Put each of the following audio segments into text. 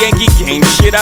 Yankee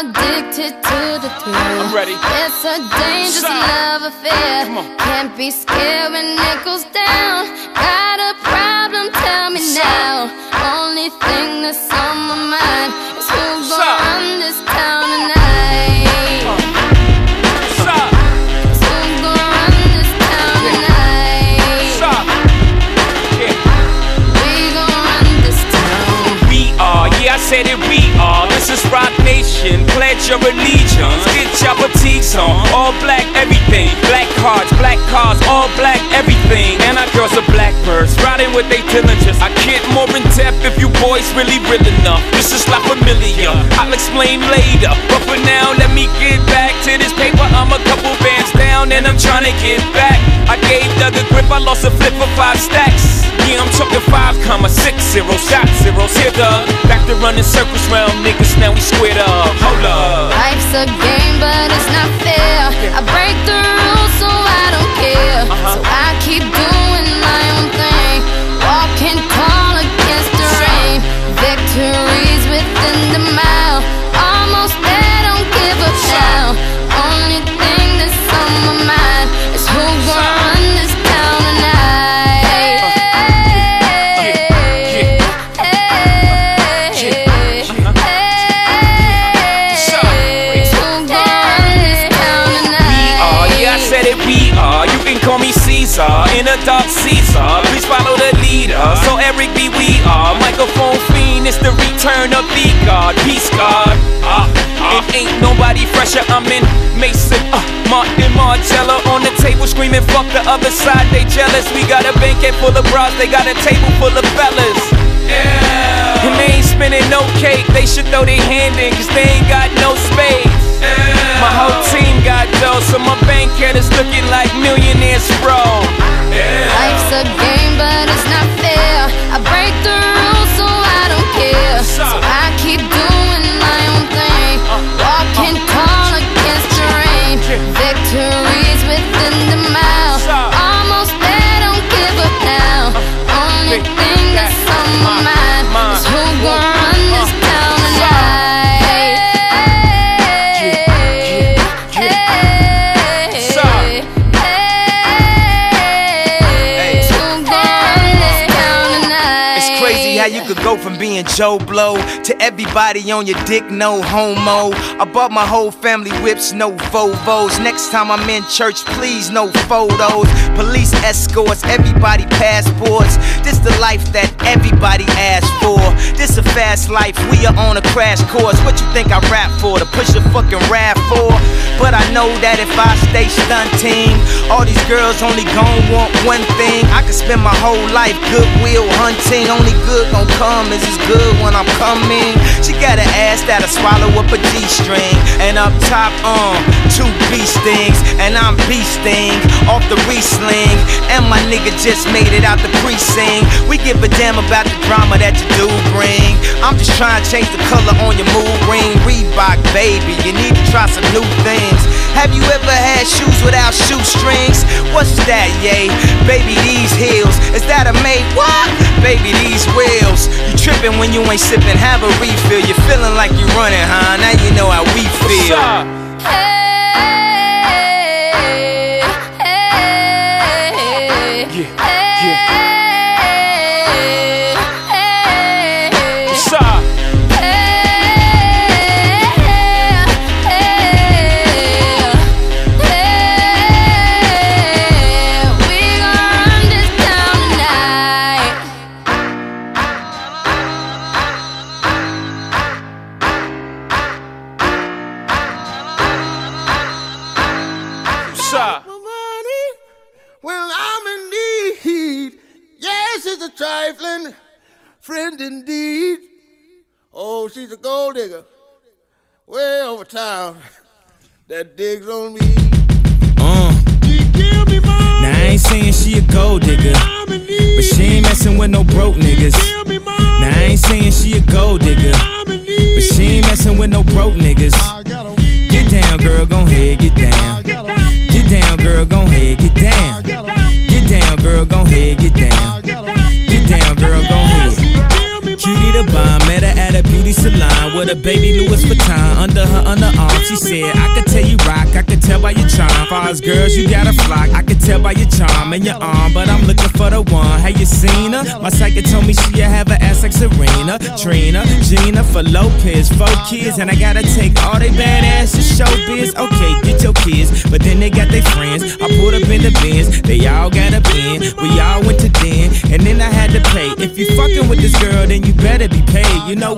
Addicted to the thrill. I'm ready. It's a dangerous Side. love affair. Can't be scared when it goes down. Got a problem? Tell me now. Only thing that's on my mind This is Rock Nation. Pledge your allegiance. Get your boutiques on, all black everything. Black cards, black cars, all black everything. And our girls are blackbirds, riding with they diligence. I get more in depth if you boys really real enough. This is not familiar, I'll explain later. But for now, let me get back to this paper. I'm a couple bands down and I'm trying to get back. I gave Doug a grip, I lost a flip for five stacks. Yeah, I'm talking five comma six zero shot zeros. Here, Doug. Back to running circles round niggas, now we squared up. Hold up. Life's a game, but it's not fair. I break the it's the return of the God. Peace God. Uh, uh, it ain't nobody fresher. I'm in Mason, uh, Martin Margiela on the table screaming, fuck the other side, they jealous. We got a banquet full of bras, they got a table full of fellas. Yeah. And they ain't spinning no cake, they should throw their hand in, cause they ain't got no space. My whole team got dough, so my bank account is looking like millionaires, bro. Joe Blow to everybody on your dick, no homo. I bought my whole family whips, no Vovos. Next time I'm in church, please, no photos. Police escorts, everybody passports. This the life that everybody asks for. This a fast life, we are on a crash course. What you think I rap for? To push a fucking rap for? But I know that if I stay stunting, all these girls only gon' want one thing. I could spend my whole life goodwill hunting. Only good gon' come is as good when I'm coming. She got an ass that'll swallow up a G-string. And up top, um, two B stings. And I'm beasting off the re-sling. And my nigga just made it out the precinct. We give a damn about the drama that you do bring. I'm just trying to change the color on your mood ring. Reebok, baby, you need to try some new things. Have you ever had shoes without shoestrings? What's that, yay? Baby, these heels. Is that a made what? Baby, these wheels. You tripping when you ain't sipping, have a refill. You're feeling like you're running, huh? Now you know how we feel. What's Money when I'm in need. Yes, it's a trifling friend indeed. Oh, she's a gold digger way over town that digs on me. Uh. Me. Now I ain't saying she a gold digger, I'm in need. but she ain't messing with no broke niggas. Now I ain't saying she a gold digger, I'm in need. but she ain't messing with no broke niggas. I got a weed. Get down, girl, gon' head, get down. Girl, gon' at a beauty salon with a baby Louis Vuitton under her underarm. She said, I could tell you rock, I could tell by your charm. Far girls, you got a flock. I could tell by your charm and your arm, but I'm looking for the one. Have you seen her? My psychic told me she have an ass like Serena, Trina, Gina for Lopez, four kids, and I gotta take all they badass to show biz. Okay, get your kids, but then they got their friends. I pulled up in the bins, they all got a bin. We all went to den, and then I had to pay. If you fucking with this girl, then you better be paid. You know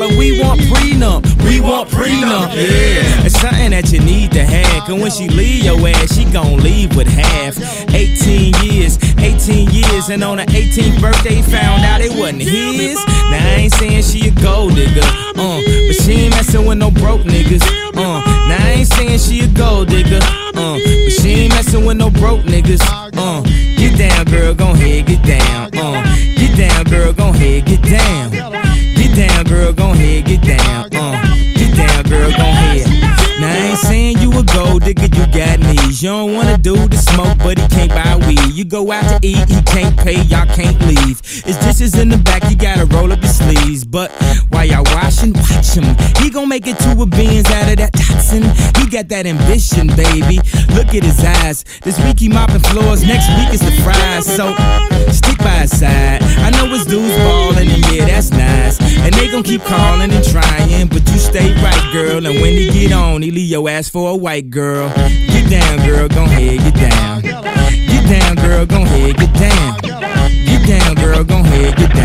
we want prenup. We want prenup. Yeah. It's something that you need to have. Cause when she leave your ass, she gon' leave with half. 18 years, 18 years, and on her 18th birthday, found out it wasn't his. Now I ain't saying she a gold digger, uh, but she ain't messing with no broke niggas, uh. Now I ain't saying she a gold digger, uh, but she ain't messing with no broke niggas, uh. Get down, girl, gon' head, get down, uh. Get down, girl, gon' head, get down. A gold digger, you got knees. You don't wanna do the smoke, but he can't buy weed. You go out to eat, he can't pay, y'all can't leave. His dishes in the back, you gotta roll up your sleeves. But while y'all washing, watch him. He gon' make it to a beans out of that toxin. He got that ambition, baby. Look at his eyes. This week he mopping floors, next week is the fries. So stick by his side. I know his dudes ballin', and yeah, that's nice. And they gon' keep calling and trying, but you stay right, girl. And when he get on, he leave your ass for a white girl. Get down, girl, gon' head, get down. Get down, girl, gon' head, get down. Get down, girl, gon' head, get down.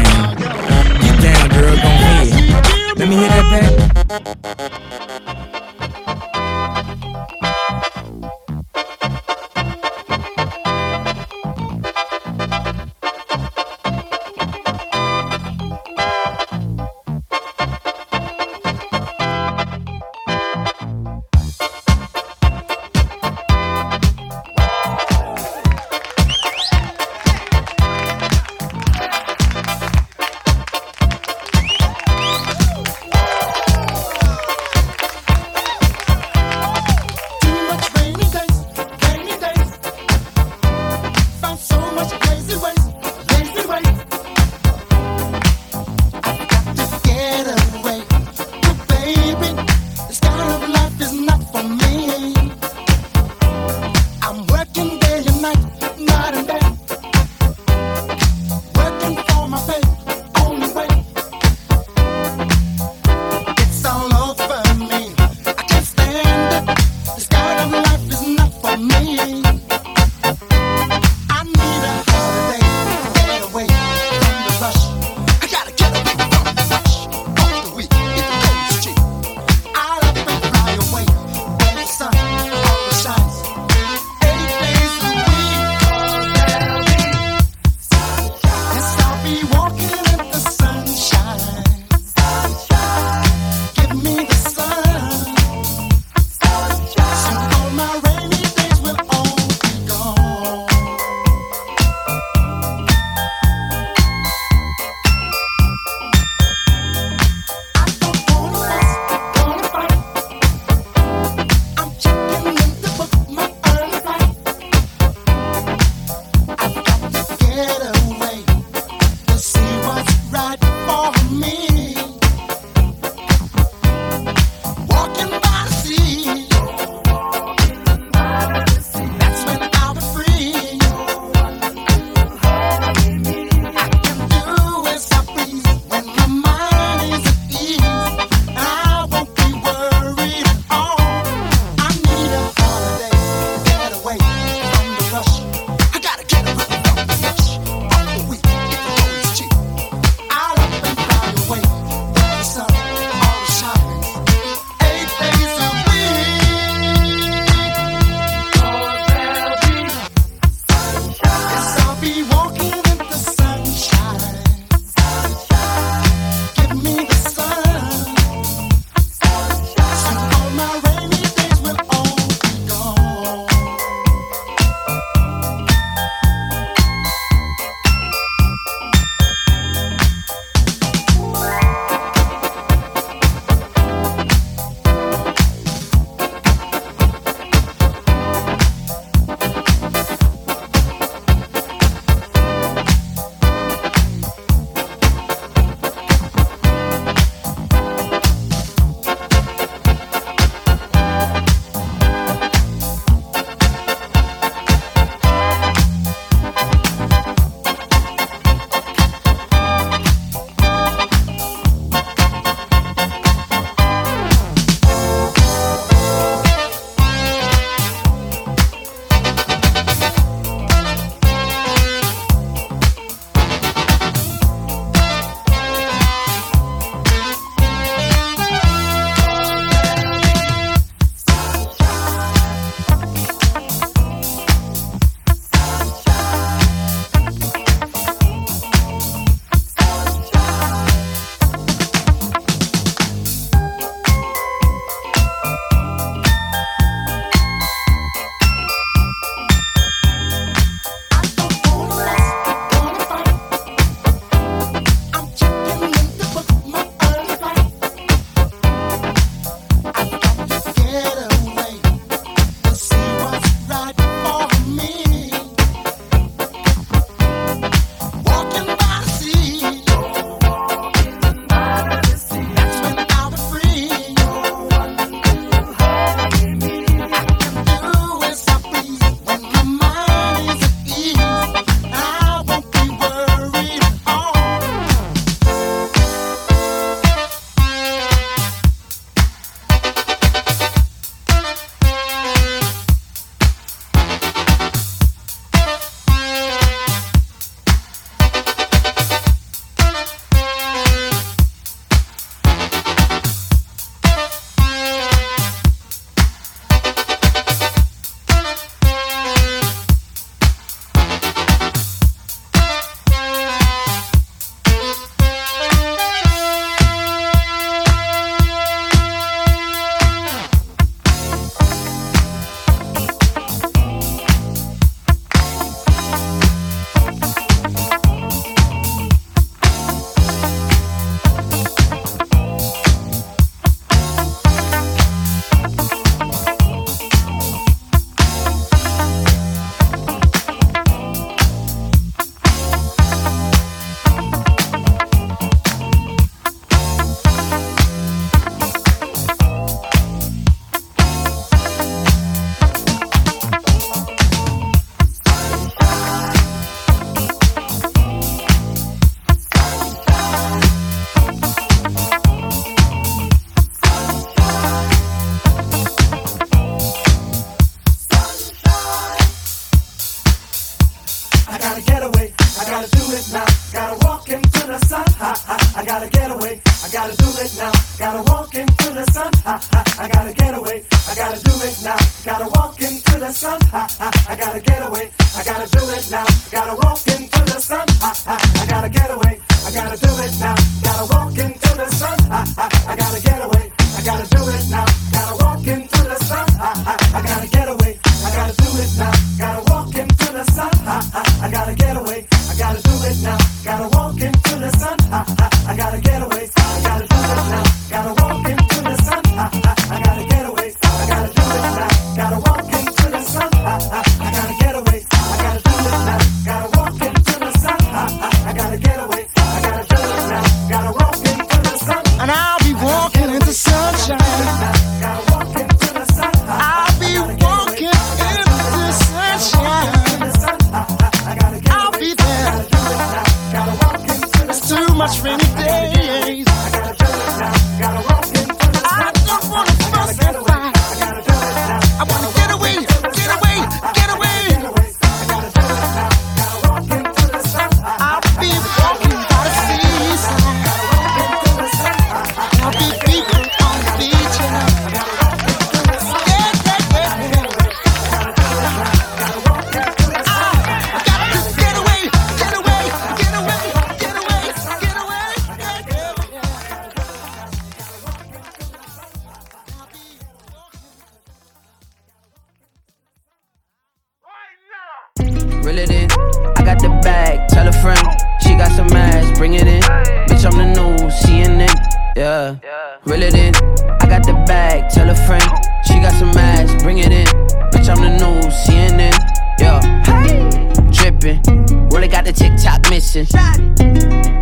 Bring it in. Bitch, I'm the new CNN. Yeah. Reel it in. I got the bag, tell a friend. She got some ass, bring it in. Bitch, I'm the new CNN. Yeah. Hey. Drippin'. Really got the TikTok missing.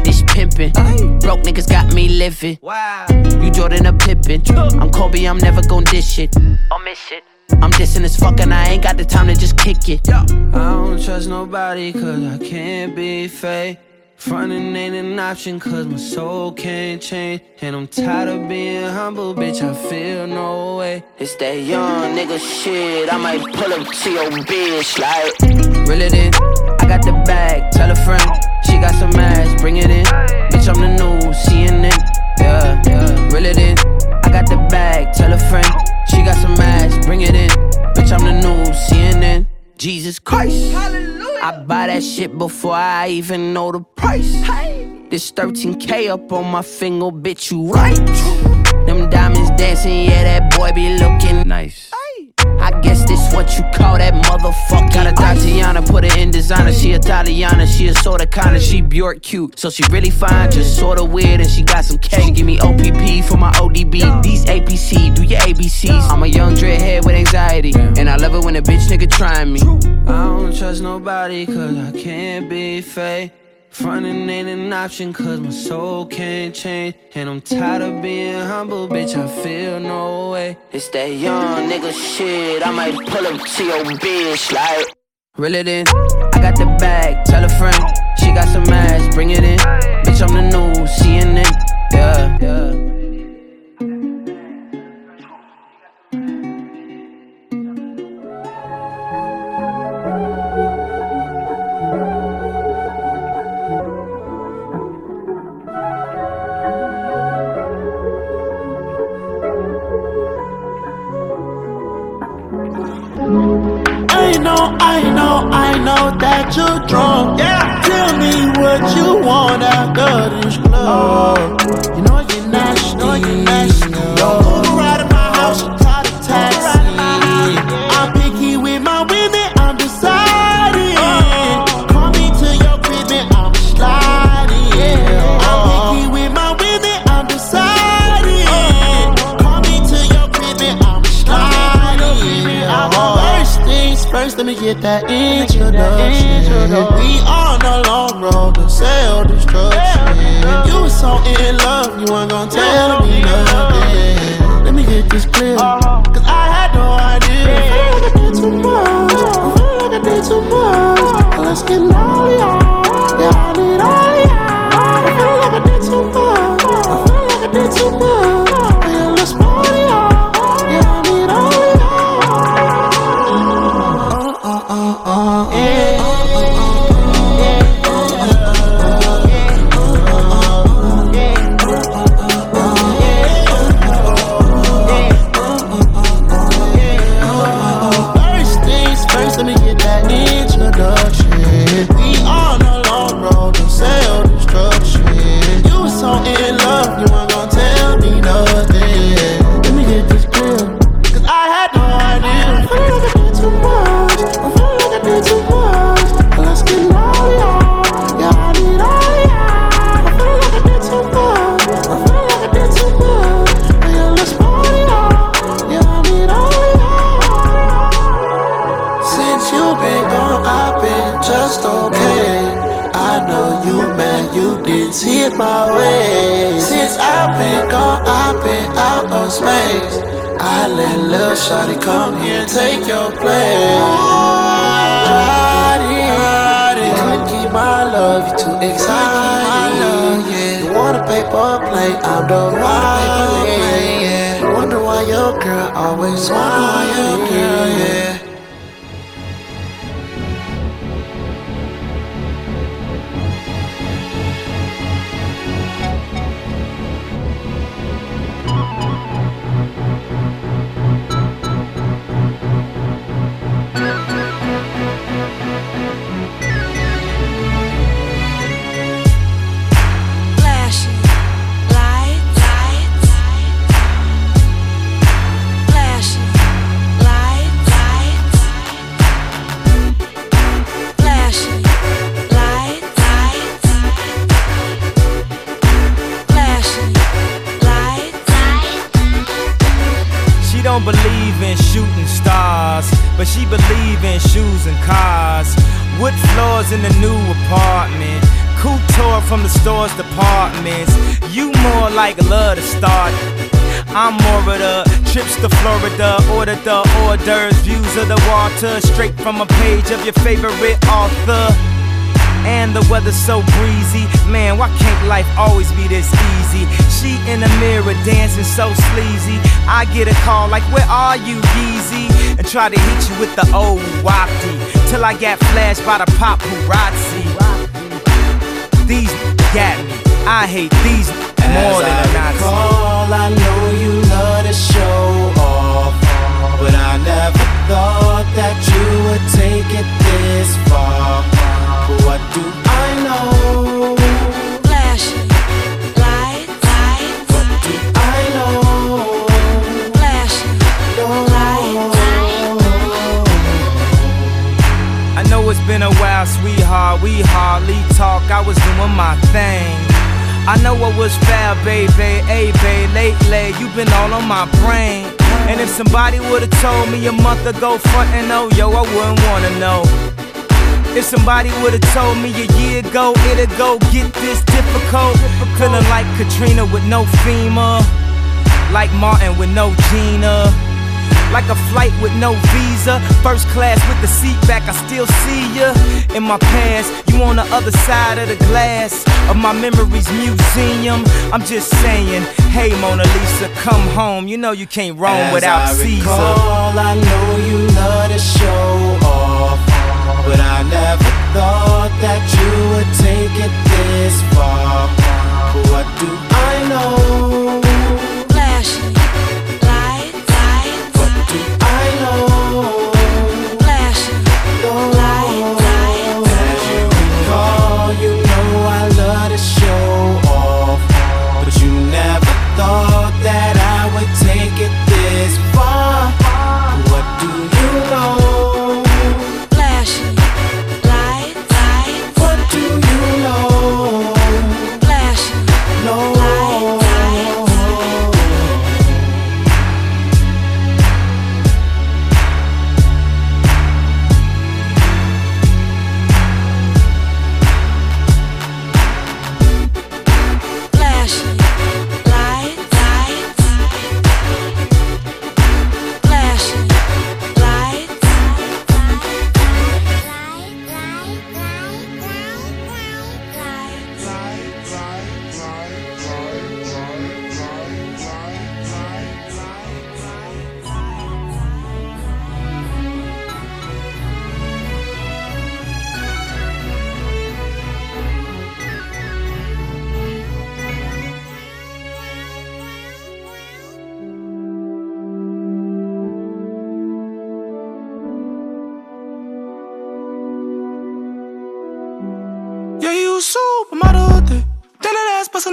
This pimpin'. Broke niggas got me living. Wow. You Jordan a Pippin. I'm Kobe, I'm never gon' dish it. I'll miss it. I'm dissing as fuck and I ain't got the time to just kick it. I don't trust nobody cause I can't be fake. Frontin' ain't an option cause my soul can't change. And I'm tired of being humble, bitch, I feel no way. It's that young nigga shit, I might pull up to your bitch like. Reel it in, I got the bag, tell a friend. She got some ass, bring it in. Bitch, I'm the new CNN. Yeah, yeah. Reel it in, I got the bag, tell a friend. She got some ass, bring it in. Bitch, I'm the new CNN. Jesus Christ. I buy that shit before I even know the price. This 13K up on my finger, bitch, you right. Them diamonds dancing, yeah, that boy be looking nice. Guess this what you call that motherfucker. Got a Tatiana, put her in designer. She Italiana, she a sorta kinda, she Bjork cute. So she really fine, just sorta weird, and she got some K. Give me OPP for my ODB. These APC, do your ABCs. I'm a young dreadhead with anxiety, and I love it when a bitch nigga try me. I don't trust nobody, cause I can't be fake. Frontin' ain't an option cause my soul can't change. And I'm tired of being humble, bitch, I feel no way. It's that young nigga shit, I might pull up to your bitch like. Reel it in, I got the bag, tell a friend. She got some ass, bring it in. Bitch, I'm the new CNN. Yeah, yeah. I know, I know, I know that you're drunk. Yeah. Tell me what you want after this club. Uh. You know you're nasty. know you're nasty. That introduction. We on the long road to self destruction. You was so in love, you weren't gonna tell me nothing. Let me get this clear, cause I had no idea. I feel like I did too much. I feel like I did too much. Let's get all girl always why your girl, yeah. Trips to Florida, order the orders, views of the water, straight from a page of your favorite author. And the weather's so breezy. Man, why can't life always be this easy? She in the mirror dancing so sleazy. I get a call like, Where are you, Yeezy? And try to hit you with the old wafty. Till I got flashed by the paparazzi. These got me. I hate these more than a Nazi. recall, I know you thought that you would take it this far. But what do I know? Flashing lights, lights, What do I know? flashing I know it's been a while, sweetheart. We hardly talk. I was doing my thing. I know what was fair, baby. Hey, babe, lately You've been all on my brain. And if somebody would've told me a month ago, front and oh, yo, I wouldn't wanna know. If somebody would've told me a year ago, it'd go get this difficult. Feeling like Katrina with no FEMA. Like Martin with no Gina. Like a flight with no visa. First class with the seat back, I still see ya. In my past, you on the other side of the glass of my memories museum. I'm just saying, hey Mona Lisa, come home. You know you can't roam As without I Caesar. recall, I know you love to show off, but I never thought that you would take it this far. What do I know?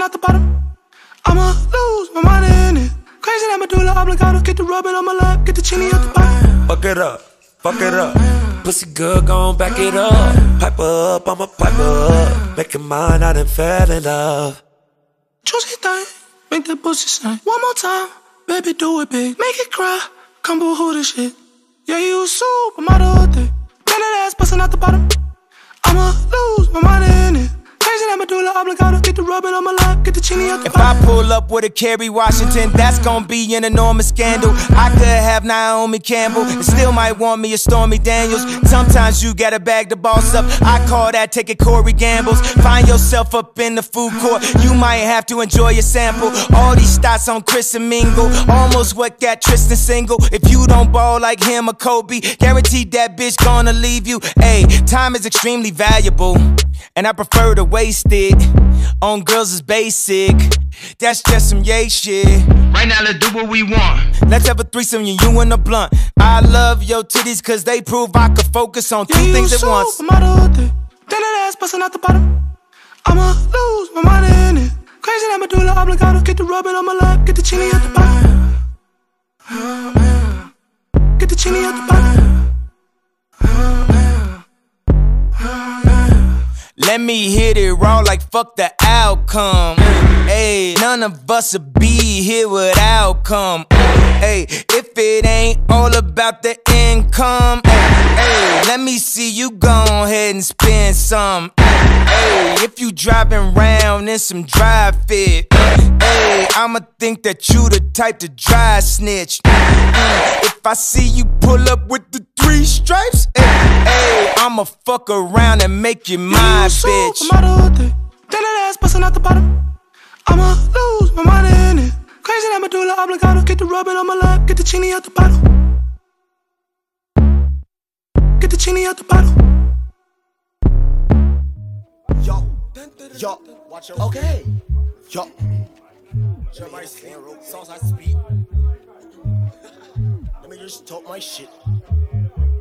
Ass out the bottom. I'ma lose my mind in it. Crazy that medulla oblongata. Get the rubbing on my lap, get the chini at the bottom. Fuck it up, fuck it up. Pussy good, gon' back it up. Pipe up, I'ma pipe up. Make it mine, I done fell in love. Juicy thing, make that pussy sing. One more time, baby, do it big. Make it cry, come boo hoo this shit. Yeah, you a supermodel thing. That ass busting out the bottom. I'ma lose my mind in it. Crazy that medulla obligado. Get the rubbing on my lap, get the chini out If I pull up with a Kerry Washington, that's gonna be an enormous scandal. I could have Naomi Campbell and still might want me a Stormy Daniels. Sometimes you gotta bag the boss up. I call that taking Corey Gambles. Find yourself up in the food court, you might have to enjoy a sample. All these stats on Chris and Mingle, almost what got Tristan single. If you don't ball like him or Kobe, guaranteed that bitch gonna leave you. Hey, time is extremely valuable, and I prefer to waste it on girls is basic. That's just some yay shit. Right now, let's do what we want. Let's have a threesome, you, you and a blunt. I love your titties, cause they prove I could focus on two Yeah, things you at once. supermodel, then that ass busting out the bottom. I'ma lose my mind in it. Crazy that medulla oblongata. Get the rubbing on my lap, get the chini at the bottom. Get the chini at the bottom. Let me hit it raw like fuck the outcome. Hey, none of us would be here without come. Hey, if it ain't all about the income, hey, let me see you go ahead and spend some. Hey, if you driving round in some dry fit, hey, I'ma think that you the type to dry snitch. Mm, If I see you pull up with the three stripes, hey, hey, I'ma fuck around and make you my bitch. Then that ass busting out the bottom. I'ma lose my mind in it. Crazy that medulla oblongata. Get the rubbing on my lap, get the chini out the bottle. Get the chini out the bottle. Yo, yo, watch your okay. Yo, Stanro, songs I speak. Let me just talk my shit.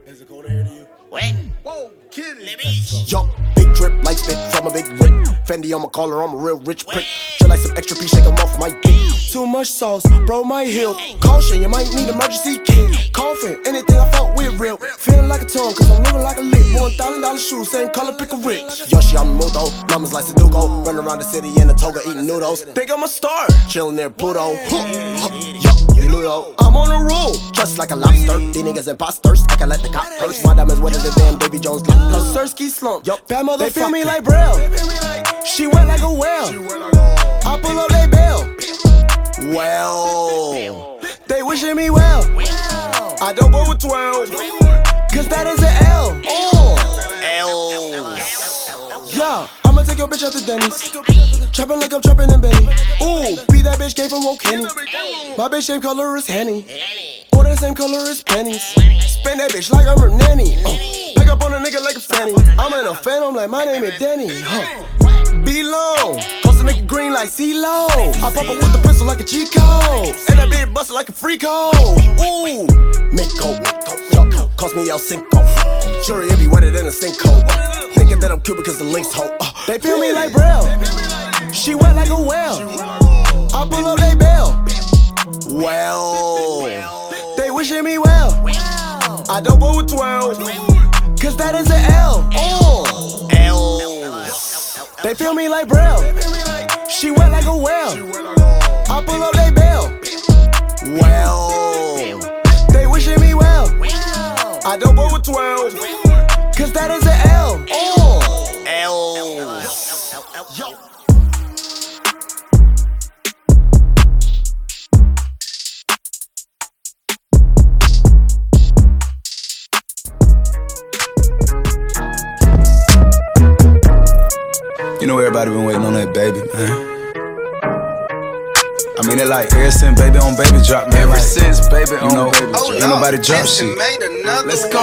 Is it cold to hear to you? What? Whoa, kid. Let me. Yo, big drip, like spit from a big brick. Fendi on my collar, I'm a real rich prick. Feel like some extra piece, shake 'em off my dick. Too much sauce, bro, my heel. Caution, you might need emergency kit. Coffin, anything I fuck with real. Feeling like a tongue, cause I'm living like a lick. One thousand dollar shoes, same color, pick a rich. Yoshi, I'm Mudo, numbers like Sudoku. Run around the city in a toga, eating noodles. Think I'm a star, chilling near Pluto. Huh, huh, Yo, you Ludo. I'm on a roll, just like a lobster. These niggas imposters, I can let the cop curse. My diamonds wetter than damn Davy Jones. Sirski slump, yo, bad motherfucker. They feel me like Braille. She wet like a whale. I pull up they bail. Well, they wishing me well. I don't go with 12. Cause that is an L. Oh. L. I'ma take your bitch out to Denny's. Trapping like I'm trapping in Benny. Ooh, be that bitch came from Kenny. My bitch same color as Henny. Or the same color as pennies. Spend that bitch like I'm her nanny. Uh, pick up on a nigga like a fanny. I'm in a phantom like my name is Danny. Huh. Be long, cause a nigga green like CeeLo. I pop up with the pistol like a Chico. And that bitch bustin' like a freako. Ooh, Miko, yo, cost me El Cinco. Jury, it be wetter than a sinkhole. Thinking that I'm cute because the links hold. Uh, they feel me like Braille. She wet like a whale. I pull up they bail. Well, they wishing me well. I don't go with 12. Cause that is an L. Oh. L. They feel me like Braille. She wet like a whale. I pull up they bail. Well, they wishing me well. I don't go with 12. Cause that is an L. Oh. L. Yo. You know everybody been waiting on that baby, man. I mean, it like ever since baby on baby drop, man. Ever like, since baby on know, baby drop, ain't nobody drop shit. Let's go.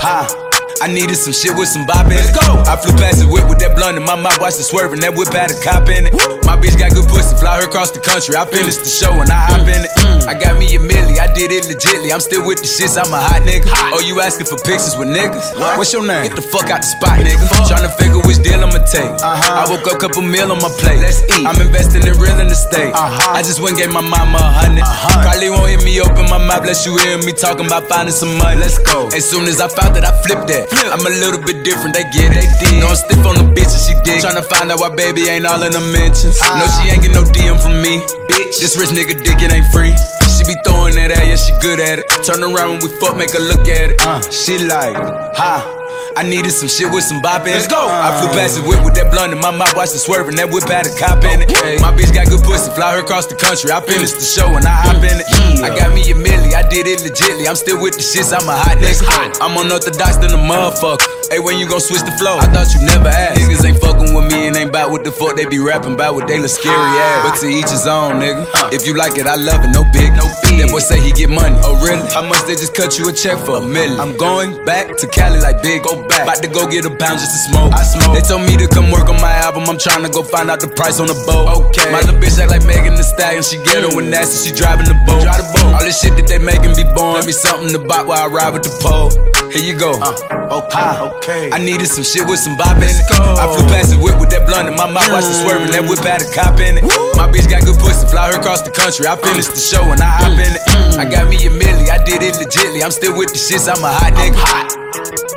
Ha. I needed some shit with some bop in it. Let's go. I flew past the whip with that blunt in my mouth, watched it swerving. That whip had a cop in it. My bitch got good pussy, fly her across the country. I finished the show and I hop in it. I got me a milli, I did it legitly. I'm still with the shits, I'm a hot nigga. Oh, you asking for pictures with niggas? What's your name? Get the fuck out the spot, nigga. Tryna figure which deal I'ma take. Uh-huh. I woke up, couple meal on my plate. Let's eat. I'm investing in real estate. Uh-huh. I just went and gave my mama a hundred. Uh-huh. Probably won't hear me open my mouth, bless you hear me talking about finding some money. Let's go. As soon as I found that, I flipped that. Flip. I'm a little bit different, they get it. No, I'm stiff on the bitch and she dig. Tryna find out why baby ain't all in the mentions. No, she ain't get no DM from me. Bitch, this rich nigga dick, it ain't free. She be throwing it at, yeah, she good at it. Turn around when we fuck, make her look at it. Uh, she like, ha. I needed some shit with some bop in it. Let's go. I flew past the whip with that blunt in my mouth, watched it swerving. That whip had a cop in it. My bitch got good pussy, fly her across the country. I finished the show and I hop in it. I got me a milli, I did it legitly. I'm still with the shits, I'm a hot nigga. I'm unorthodox than a motherfucker. Hey, when you gon' switch the flow? I thought you never asked. Niggas ain't fucking with me and ain't bout what the fuck they be rapping about what they look scary ass. Ah. But to each his own, nigga. If you like it, I love it, no big, no fee. That boy say he get money. Oh, really? How much they just cut you a check for? A million. I'm going back to Cali like big, go back. About to go get a pound just to smoke. I smoke. They told me to come work on my album. I'm trying to go find out the price on the boat. Okay. My little bitch act like Megan Thee Stallion. She ghetto and nasty. She driving the boat. Drive the boat. All this shit that they making be born. Let me something to buy while I ride with the pole. Here you go. Uh, okay, okay. I needed some shit with some bop in it. I flew past the whip with that blunt in my mouth, watched it swerving. That whip had a cop in it. My bitch got good pussy, fly her across the country. I finished the show and I hop in it. I got me a milli, I did it legitly. I'm still with the shits, I'm a hot nigga. Like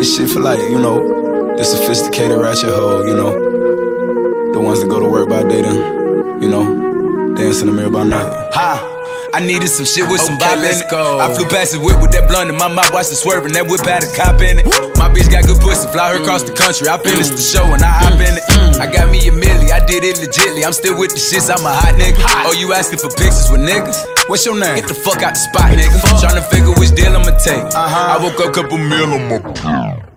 this shit for like, you know, the sophisticated ratchet hoe, you know. The ones that go to work by day then, you know, dance in the mirror by night. Ha! I needed some shit with some bop in it. I flew past the whip with that blunt in my mouth, watched it swerving. That whip had a cop in it. My bitch got good pussy, fly her across the country. I finished the show and I hop in it. I got me a milli, I did it legitly. I'm still with the shits, I'm a hot nigga. Oh, you asking for pictures with niggas? What's your name? Get the fuck out the spot, nigga. Tryna figure which deal I'ma take. Uh-huh. I woke up, couple meal on my